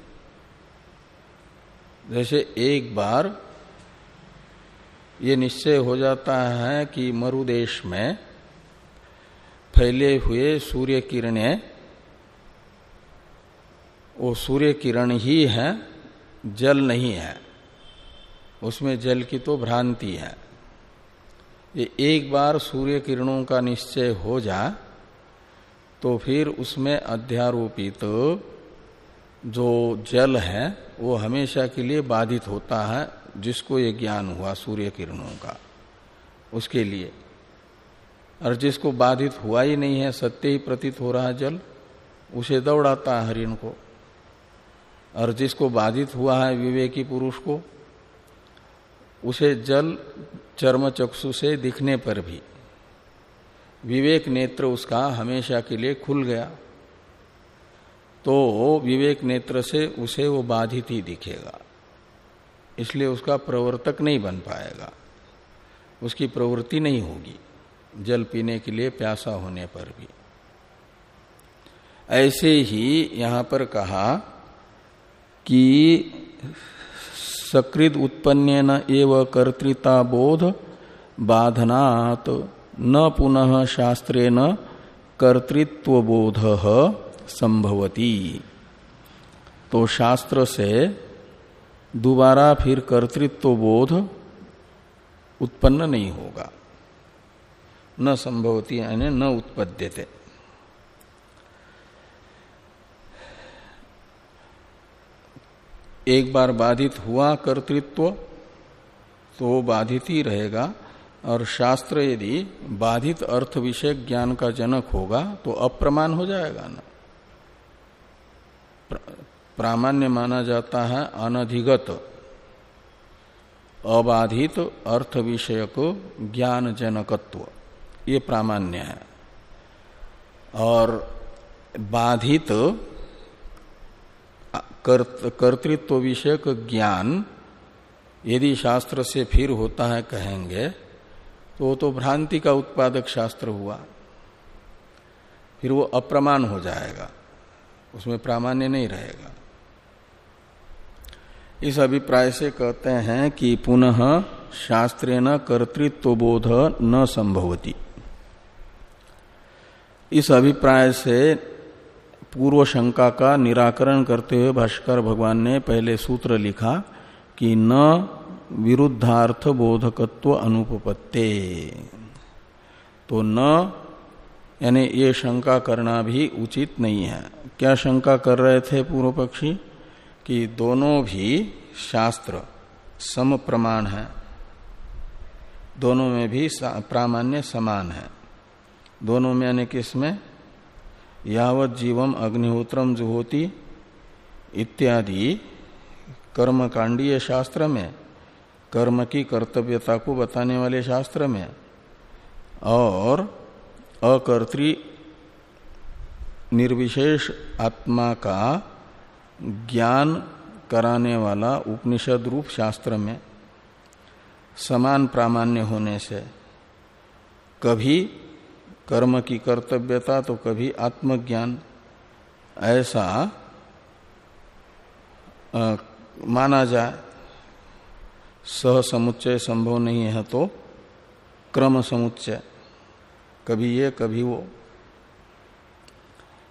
जैसे एक बार ये निश्चय हो जाता है कि मरुदेश में फैले हुए सूर्य किरणें वो सूर्य किरण ही है, जल नहीं है। उसमें जल की तो भ्रांति है। ये एक बार सूर्य किरणों का निश्चय हो जा तो फिर उसमें अध्यारोपित तो जो जल है, वो हमेशा के लिए बाधित होता है, जिसको ये ज्ञान हुआ सूर्य किरणों का, उसके लिए। और जिसको बाधित हुआ ही नहीं है, सत्य ही प्रतीत हो रहा जल, उसे दौड़ाता है हरिण को। और जिसको बाधित हुआ है विवेकी पुरुष को, उसे जल चर्म चक्षु से दिखने पर भी। विवेक नेत्र उसका हमेशा के लिए खुल गया तो विवेक नेत्र से उसे वो बाधित ही दिखेगा। इसलिए उसका प्रवर्तक नहीं बन पाएगा। उसकी प्रवृत्ति नहीं होगी, जल पीने के लिए प्यासा होने पर भी। ऐसे ही यहाँ पर कहा कि सकृद उत्पन्न एव कर्तृता बोध बाधनात्, न पुनः शास्त्रेण कर्तृत्व बोध संभवती। तो शास्त्र से दोबारा फिर कर्तृत्व बोध उत्पन्न नहीं होगा। न संभवती यानी न उत्पद्यते। एक बार बाधित हुआ कर्तृत्व तो बाधित ही रहेगा। और शास्त्र यदि बाधित अर्थ विषय ज्ञान का जनक होगा तो अप्रमाण हो जाएगा ना। प्रामाण्य माना जाता है अनधिगत। अबाधित अर्थ विषय को ज्ञान जनकत्व, ये प्रामाण्य है। और बाधित कर्तृत्व विषयक ज्ञान यदि शास्त्र से फिर होता है कहेंगे तो तो भ्रांति का उत्पादक शास्त्र हुआ। फिर वो अप्रमाण हो जाएगा, उसमें प्रामाण्य नहीं रहेगा। इस अभिप्राय से कहते हैं कि पुनः शास्त्रेण कर्तृत्व बोध न संभवती। इस अभिप्राय से पूर्व शंका का निराकरण करते हुए भाष्कर भगवान ने पहले सूत्र लिखा कि न विरुद्धार्थ बोधकत्व अनुपत्ते तो न, यानी ये शंका करना भी उचित नहीं है। क्या शंका कर रहे थे पूर्व पक्षी? कि दोनों भी शास्त्र सम प्रमाण है। दोनों में भी प्रामाण्य समान है। दोनों में यानी किसमें? यावत जीवम अग्निहोत्रम जुहोति इत्यादि कर्म कांडीय शास्त्र में कर्म की कर्तव्यता को बताने वाले शास्त्र में और अकर्तृ निर्विशेष आत्मा का ज्ञान कराने वाला उपनिषद रूप शास्त्र में समान प्रामाण्य होने से कभी कर्म की कर्तव्यता तो कभी आत्मज्ञान ऐसा आ, माना जाए सह समुच्चय संभव नहीं है तो क्रम समुच्चय कभी ये कभी वो।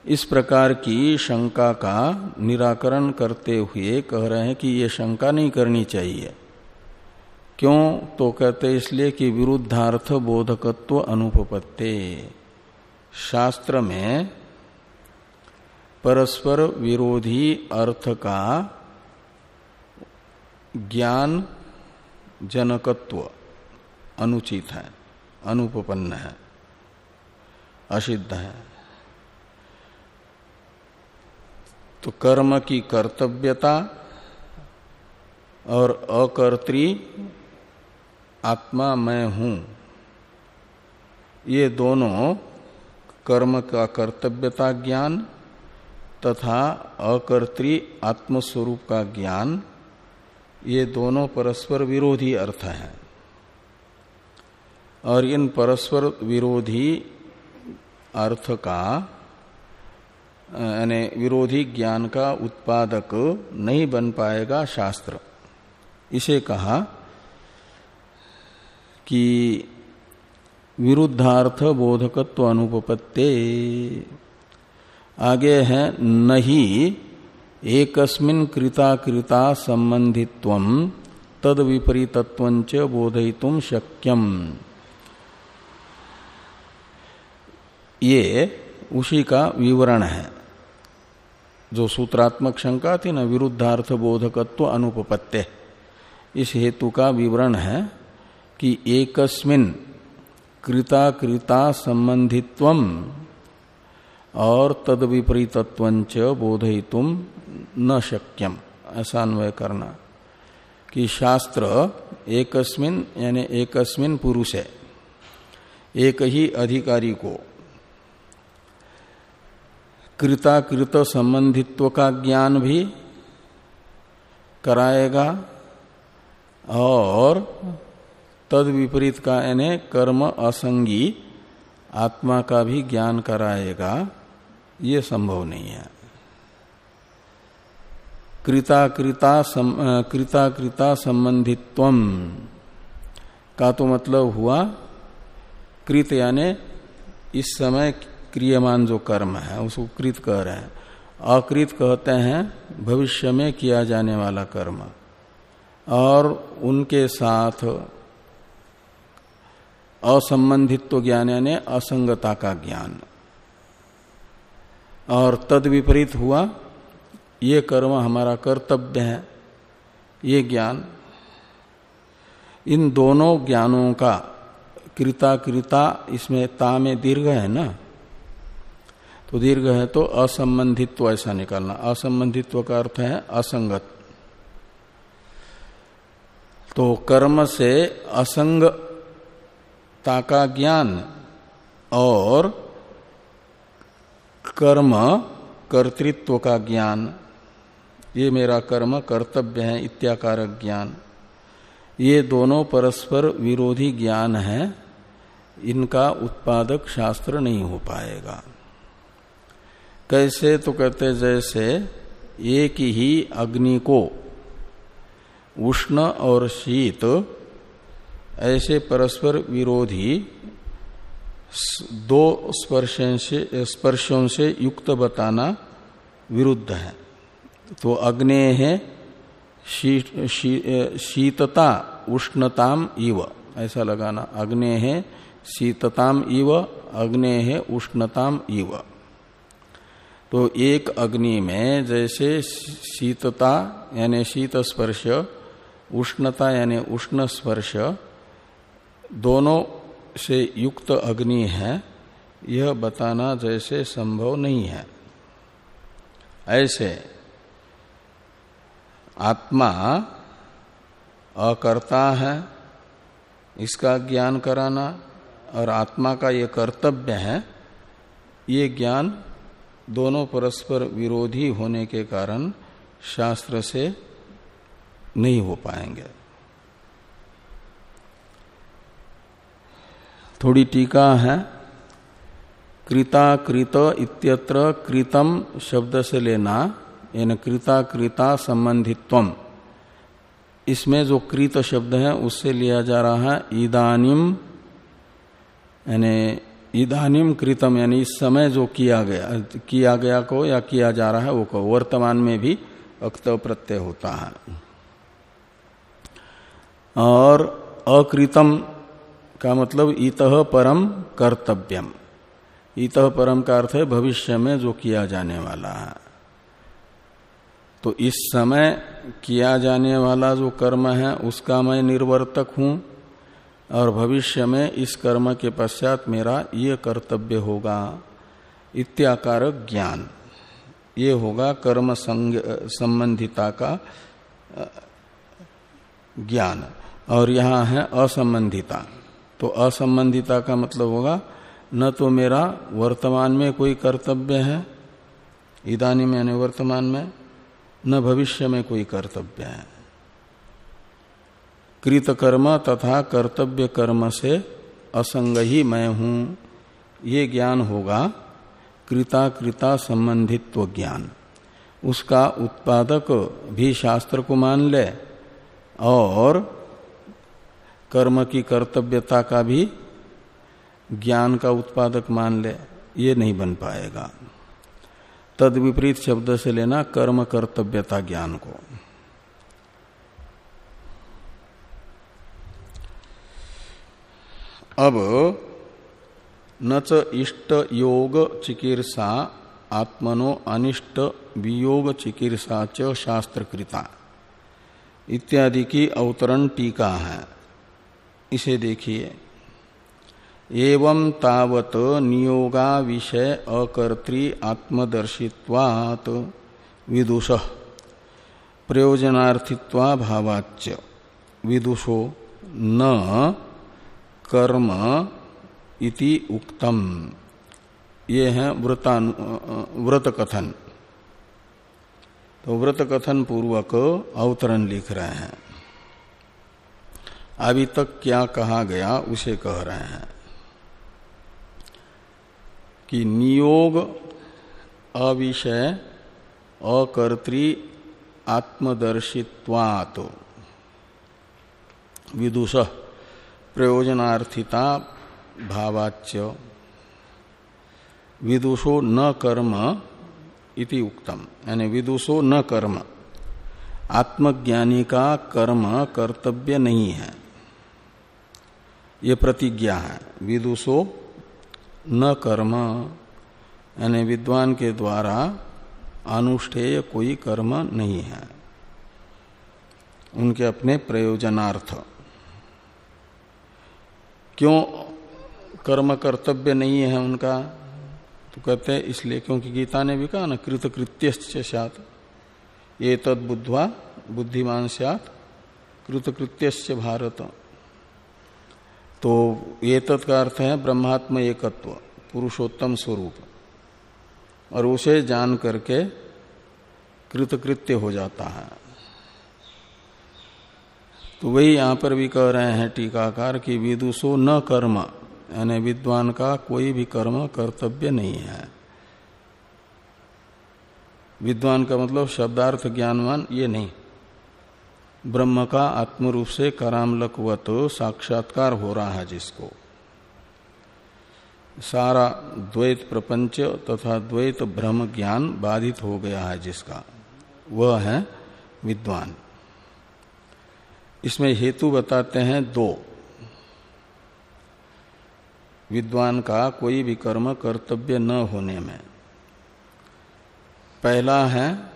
इस प्रकार की शंका का निराकरण करते हुए कह रहे हैं कि ये शंका नहीं करनी चाहिए। क्यों? तो कहते इसलिए कि विरुद्धार्थ बोधकत्व अनुपत्ते शास्त्र में परस्पर विरोधी अर्थ का ज्ञान जनकत्व अनुचित है अनुपन्न है, असिद्ध है। तो कर्म की कर्तव्यता और अकर्त्री आत्मा मैं हूँ। ये दोनों कर्म का कर्तव्यता ज्ञान तथा अकर्त्री आत्मस्वरूप का ज्ञान, ये दोनों परस्पर विरोधी अर्थ हैं। और इन परस्पर विरोधी अर्थ का, यानी विरोधी ज्ञान का उत्पादक नहीं बन पाएगा शास्त्र। इसे कहा कि विरुद्धार्थ बोधकत्व अनुपत्ते आगे है, नहीं एकस्मिन कृता कृता संबंधित्व तद विपरीतत्व बोधयितुम शक्यम ये उसी का विवरण है। जो सूत्रात्मक शंका थी ना, विरुद्धार्थ बोधकत्व अनुपत्य इस हेतु का विवरण है कि एकस्मिन कृता कृता संबंधित्व और तद विपरीतत्व बोधयितुम न शक्यम। ऐसा अन्वय करना। कि शास्त्र एकस्मिन, यानी एकस्मिन पुरुष है, एक ही अधिकारी को कृताकृत संबंधित्व का ज्ञान भी कराएगा और तद विपरीत का यानी कर्म असंगी आत्मा का भी ज्ञान कराएगा ये संभव नहीं है। कृताकृता सम, कृताकृता संबंधित्व का तो मतलब हुआ कृत यानी इस समय क्रियमान जो कर्म है उसको कृत कह रहे हैं। अकृत कहते हैं भविष्य में किया जाने वाला कर्म। और उनके साथ असंबंधित्व ज्ञान यानी असंगता का ज्ञान। और तद विपरीत हुआ, ये कर्म हमारा कर्तव्य है, ये ज्ञान। इन दोनों ज्ञानों का कृता कृता इसमें ता में दीर्घ है ना? तो दीर्घ है तो असंबंधित्व ऐसा निकालना। असंबंधित्व का अर्थ है असंगत। तो कर्म से असंगता का ज्ञान और कर्म, कर्तृत्व का ज्ञान। ये मेरा कर्म, कर्तव्य है इत्याकारक ज्ञान। ये दोनों परस्पर विरोधी ज्ञान है। इनका उत्पादक शास्त्र नहीं हो पाएगा। कैसे तो कहते जैसे एक ही अग्नि को उष्ण और शीत ऐसे परस्पर विरोधी दो स्पर्शों से स्पर्शों से युक्त बताना विरुद्ध है। तो अग्ने है शी, शी, शीतता उष्णताम इव। ऐसा लगाना। अग्ने है शीतताम इव। अग्ने है उष्णताम इव। तो एक अग्नि में जैसे शीतता यानी शीत स्पर्श उष्णता यानी उष्ण स्पर्श दोनों से युक्त अग्नि है, यह बताना जैसे संभव नहीं है। ऐसे आत्मा अकर्ता है, इसका ज्ञान कराना और आत्मा का ये कर्तव्य है, ये ज्ञान दोनों परस्पर विरोधी होने के कारण शास्त्र से नहीं हो पाएँगे। थोड़ी टीका है। कृताकृत इत्यत्र कृतम शब्द से लेना, यानी कृता कृता संबंधित्व इसमें जो कृत शब्द है, उससे लिया जा रहा है इदानिम, यानी इधानिम कृतम, यानी इस समय जो किया गया किया गया को या किया जा रहा है, वो को वर्तमान में भी अक्त प्रत्यय होता है। और अकृतम का मतलब इत परम कर्तव्यम। इत परम का अर्थ है भविष्य में जो किया जाने वाला है। तो इस समय किया जाने वाला जो कर्म है, उसका मैं निर्वर्तक हूँ और भविष्य में इस कर्म के पश्चात मेरा ये कर्तव्य होगा। इत्याकारक ज्ञान। ये होगा कर्म संबंधिता का ज्ञान। और यहाँ है असंबंधिता। तो असंबंधिता का मतलब होगा, न तो मेरा वर्तमान में कोई कर्तव्य है, इदानी में यानी वर्तमान में, न भविष्य में कोई कर्तव्य है। कृत कर्म तथा कर्तव्य कर्म से असंग ही मैं हूँ, ये ज्ञान होगा कृता कृता संबंधित्व ज्ञान। उसका उत्पादक भी शास्त्र को मान ले, और कर्म की कर्तव्यता का भी ज्ञान का उत्पादक मान ले, ये नहीं बन पाएगा। तद विपरीत शब्द से लेना कर्म कर्तव्यता ज्ञान को। अब न च इष्ट योग चिकित्सा आत्मनो अनिष्ट वियोग चिकित्सा च शास्त्रकृता। इत्यादि की अवतरण टीका है। इसे देखिए। एवं तावत नियोगा विषय अकर्तृ आत्मदर्शित्वात्। विदुष। प्रयोजनार्थित्वा भावाच्य विदुषो न कर्म इति उक्तम। ये है व्रतानु व्रत कथन तो व्रत कथन पूर्वक अवतरण लिख रहे हैं। अभी तक क्या कहा गया उसे कह रहे हैं कि नियोग अविषय अकर्तृ आत्मदर्शित्वात्। विदुष प्रयोजनार्थिता भावाच्य। विदुषो न कर्म इति उक्तम। यानी विदुषो न कर्म। आत्मज्ञानी का कर्म कर्तव्य नहीं है। ये प्रतिज्ञा है। विदुषो न कर्म। यानी विद्वान के द्वारा अनुष्ठेय कोई कर्म नहीं है। उनके अपने प्रयोजनार्थ। क्यों कर्म कर्तव्य नहीं है उनका? तो कहते हैं, इसलिए क्योंकि गीता ने भी कहा ना कृत कृत्य सात। ये तद बुद्धवा बुद्धिमान सात। कृत कृत्य भारत तो ये का अर्थ है ब्रह्मात्म एकत्व, पुरुषोत्तम स्वरूप। और उसे जान करके कृतकृत्य हो जाता है। तो वही यहाँ पर भी कह रहे हैं टीकाकार कि विदुषो न कर्म, यानी विद्वान का कोई भी कर्म कर्तव्य नहीं है। विद्वान का मतलब शब्दार्थ ज्ञानवान ये नहीं। ब्रह्म का आत्म रूप से करामलकवत साक्षात्कार हो रहा है जिसको। सारा द्वैत प्रपंच तथा द्वैत ब्रह्म ज्ञान बाधित हो गया है जिसका। वह है विद्वान। इसमें हेतु बताते हैं दो। विद्वान का कोई भी कर्म कर्तव्य न होने में। पहला है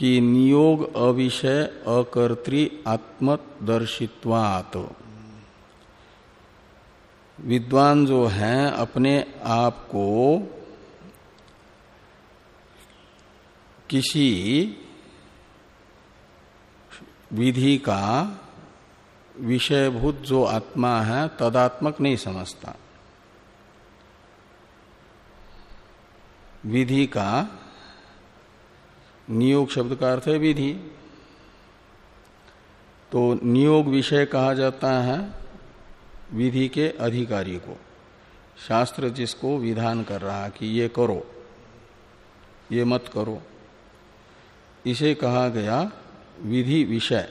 कि नियोग अविषय अकर्तृ आत्मदर्शित्वात। विद्वान जो हैं, अपने आप को किसी विधि का विषयभूत जो आत्मा है, तदात्मक नहीं समझता। विधि का नियोग शब्द का अर्थ है विधि। तो नियोग विषय कहा जाता है विधि के अधिकारी को। शास्त्र जिसको विधान कर रहा कि ये करो, ये मत करो, इसे कहा गया विधि विषय।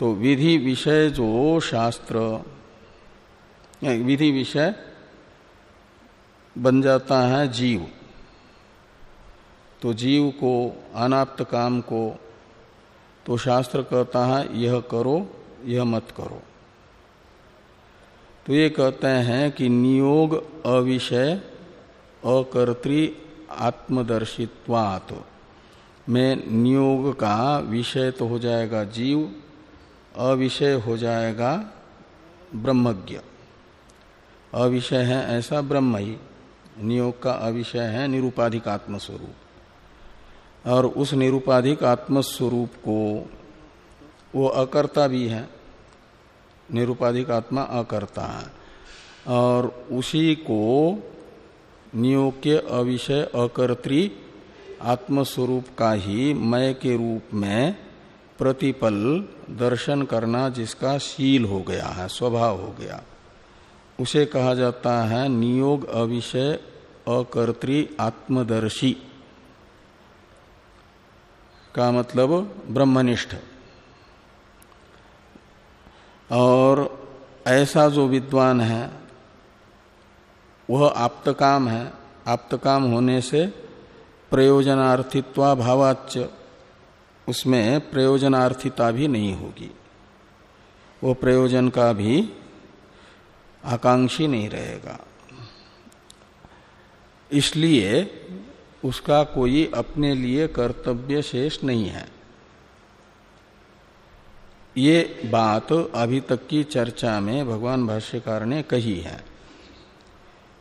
तो विधि विषय जो शास्त्र विधि विषय बन जाता है जीव। तो जीव को, अनाप्त काम को तो शास्त्र कहता है, यह करो, यह मत करो। तो ये कहते हैं कि नियोग अविषय अकर्तृ आत्मदर्शित्वात। में नियोग का विषय तो हो जाएगा जीव, अविषय हो जाएगा ब्रह्मज्ञ। अविषय है ऐसा ब्रह्म ही, नियोग का अविषय है निरूपाधिक आत्मस्वरूप और उस निरूपाधिक आत्मस्वरूप को, वो अकर्ता भी है। निरूपाधिक आत्मा अकर्ता है। और उसी को नियोग्य अविषय अकर्त्री आत्मस्वरूप का ही मय के रूप में प्रतिपल दर्शन करना जिसका शील हो गया है, स्वभाव हो गया। उसे कहा जाता है नियोग अविषय अकर्त्री आत्मदर्शी। का मतलब ब्रह्मनिष्ठ। और ऐसा जो विद्वान है, वह आप्तकाम है। आप्तकाम होने से प्रयोजनार्थित्वा भावाच्य उसमें प्रयोजनार्थिता भी नहीं होगी। वो प्रयोजन का भी आकांक्षी नहीं रहेगा। इसलिए उसका कोई अपने लिए कर्तव्य शेष नहीं है। ये बात अभी तक की चर्चा में भगवान भाष्यकार ने कही है।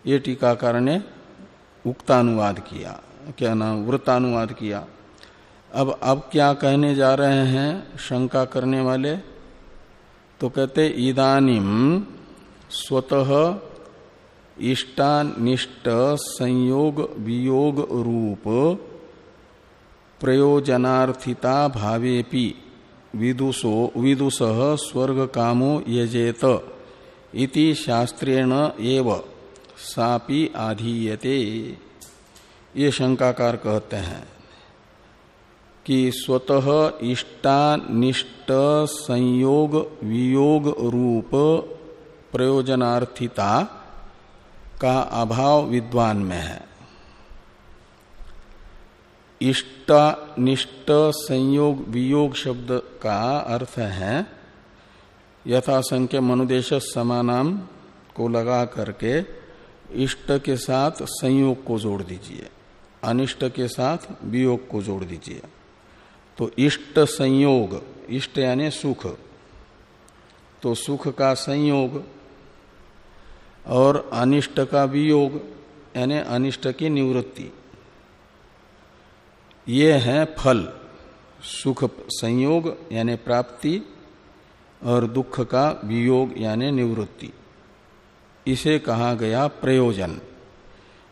ये टीकाकार ने उक्तानुवाद किया, क्या नाम वृत्तानुवाद किया। अब अब क्या कहने जा रहे हैं शंका करने वाले? तो कहते इदानिम स्वतः इष्टानिष्ट संयोग वियोग रूप प्रयोजनार्थिता भावेपि विदुषो विदुष स्वर्ग कामो यजेत इति शास्त्रेण एव सापि आधीयते। ये शंकाकार कहते हैं कि स्वतः इष्टानिष्ट संयोग वियोग रूप प्रयोजनार्थिता का अभाव विद्वान में है। इष्ट निष्ठ संयोग वियोग शब्द का अर्थ है, यथासंख्य मनुदेश समानाम को लगा करके इष्ट के साथ संयोग को जोड़ दीजिए, अनिष्ट के साथ वियोग को जोड़ दीजिए। तो इष्ट संयोग, इष्ट यानी सुख तो सुख का संयोग और अनिष्ट का वियोग यानी अनिष्ट की निवृत्ति। ये है फल, सुख संयोग, यानी प्राप्ति, और दुख का वियोग, यानी निवृत्ति। इसे कहा गया प्रयोजन।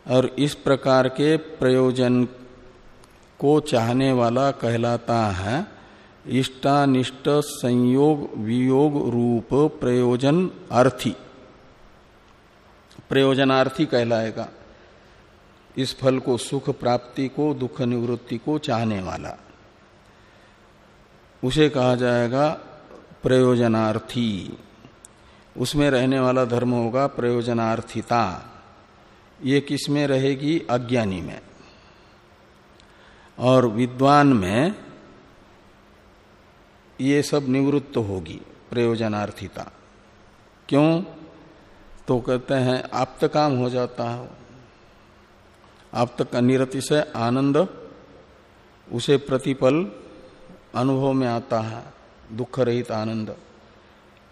और इस प्रकार के प्रयोजन को चाहने वाला कहलाता है इष्टानिष्ट संयोग वियोग रूप प्रयोजन अर्थी। प्रयोजनार्थी कहलाएगा। इस फल को सुख प्राप्ति को, दुख निवृत्ति को चाहने वाला। उसे कहा जाएगा प्रयोजनार्थी। उसमें रहने वाला धर्म होगा प्रयोजनार्थिता। ये किसमें रहेगी? अज्ञानी में। और विद्वान में ये सब निवृत्त होगी प्रयोजनार्थिता। क्यों? तो कहते हैं आप्त काम हो जाता है। आप्त का निरति से आनंद, उसे प्रतिपल अनुभव में आता है दुख रहित आनंद।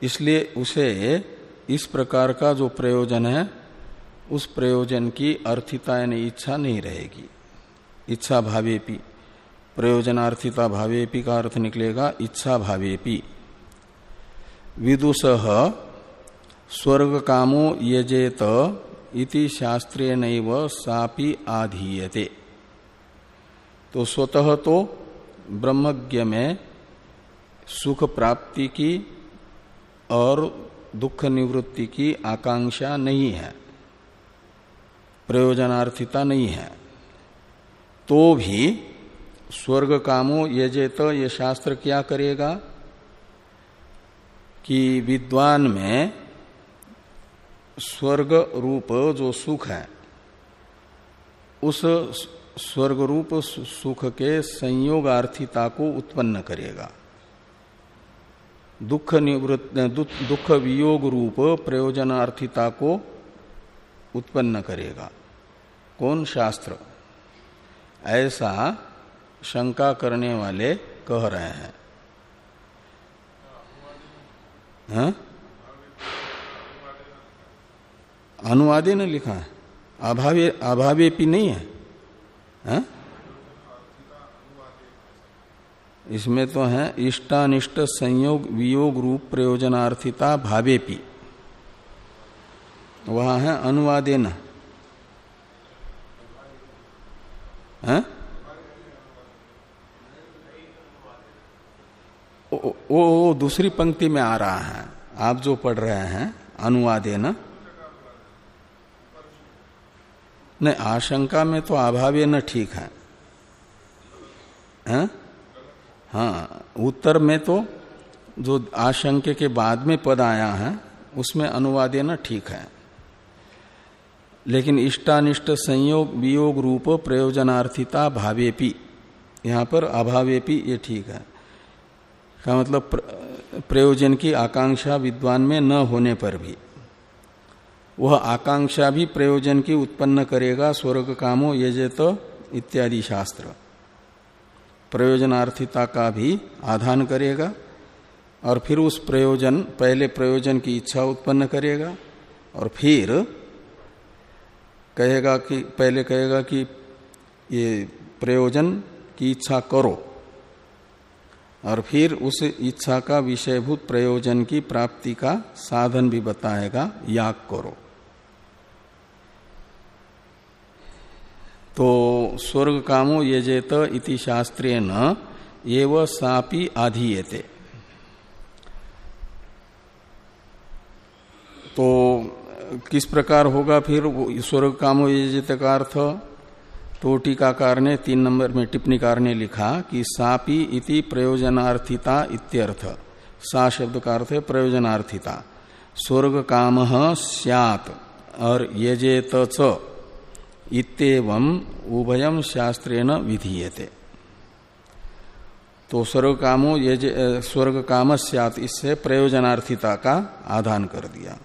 इसलिए उसे इस प्रकार का जो प्रयोजन है, उस प्रयोजन की अर्थिता यानी इच्छा नहीं रहेगी। इच्छा भावेपी, प्रयोजनार्थिता भावेपी का अर्थ निकलेगा, इच्छा भावेपी। विदुष स्वर्ग कामो यजेत इति शास्त्रीय नैव सापि आधीयते। तो स्वतः तो ब्रह्मज्ञ में सुख प्राप्ति की और दुख निवृत्ति की आकांक्षा नहीं है। प्रयोजनार्थिता नहीं है। तो भी स्वर्ग कामो यजेत ये शास्त्र क्या करेगा कि विद्वान में स्वर्ग रूप जो सुख है, उस स्वर्ग रूप सुख के संयोगार्थिता को उत्पन्न करेगा। दुख निवृत्त दुख वियोग रूप प्रयोजनार्थिता को उत्पन्न करेगा। कौन शास्त्र? ऐसा शंका करने वाले कह रहे हैं। हाँ? अनुवादे ने लिखा है। अभावे अभावे भी नहीं है। हा? इसमें तो है इष्टानिष्ट संयोग वियोग रूप प्रयोजनार्थिता भावे भावेपी वहाँ है अनुवादे न। है? वो, वो दूसरी पंक्ति में आ रहा है। आप जो पढ़ रहे हैं अनुवादे न नहीं आशंका में तो अभावे न ठीक है, है? हाँ उत्तर में तो जो आशंके के बाद में पद आया है उसमें अनुवाद न ठीक है। लेकिन इष्टानिष्ट संयोग वियोग रूप प्रयोजनार्थिता भावेपी यहाँ पर अभावेपी ये ठीक है। का मतलब प्रयोजन की आकांक्षा विद्वान में न होने पर भी। वह आकांक्षा भी प्रयोजन की उत्पन्न करेगा, स्वर्ग कामो यजेत इत्यादि शास्त्र। प्रयोजनार्थिता का भी आधान करेगा और फिर उस प्रयोजन, पहले प्रयोजन की इच्छा उत्पन्न करेगा और फिर कहेगा कि, पहले कहेगा कि ये प्रयोजन की इच्छा करो। और फिर उस इच्छा का विषयभूत प्रयोजन की प्राप्ति का साधन भी बताएगा, याग करो। तो स्वर्ग कामो यजेत इति न एव सापी आधीयते। तो किस प्रकार होगा फिर स्वर्ग कामो यजित का अर्थ? तो टीकाकार ने तीन नंबर में टिप्पणीकार ने लिखा कि सापी इति प्रयोजनार्थिता इत्यर्थ। सा शब्द का अर्थ है प्रयोजनार्थिता। स्वर्ग काम सियात और यजेत इतम उभयम शास्त्रेण विधीयते। तो स्वर्ग कामो स्वर्ग काम सियात, इससे प्रयोजनार्थिता का आधान कर दिया।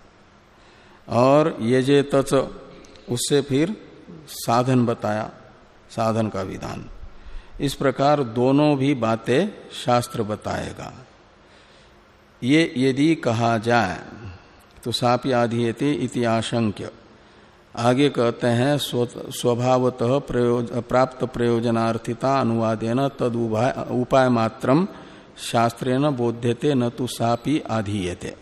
और ये जे उससे फिर साधन बताया। साधन का विधान। इस प्रकार दोनों भी बातें शास्त्र बताएगा। ये यदि कहा जाए तो सापी आधियते इति आशंक्य। आगे कहते हैं स्वभावतः प्रयोज, प्राप्त प्रयोजनार्थिता अनुवादेन तद उपाय मात्रम शास्त्रेण बोध्यते न तो सापी आधीयते।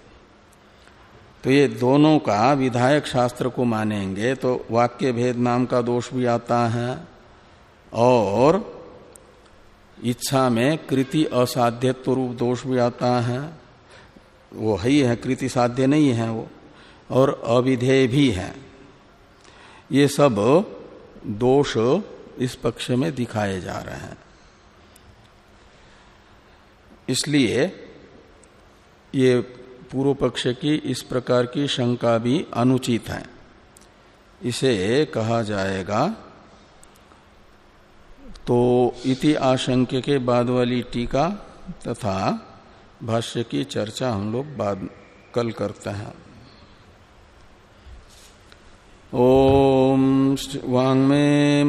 तो ये दोनों का विधायक शास्त्र को मानेंगे तो वाक्य भेद नाम का दोष भी आता है। और इच्छा में कृति असाध्यत्व रूप दोष भी आता है। वो है ही है, कृति साध्य नहीं है वो, और अविधेय भी है। ये सब दोष इस पक्ष में दिखाए जा रहे हैं। इसलिए ये पूर्व पक्ष की इस प्रकार की शंका भी अनुचित है। इसे कहा जाएगा तो इति आशंक्य के बाद वाली टीका तथा भाष्य की चर्चा हम लोग बाद कल करते हैं। ओम वांग में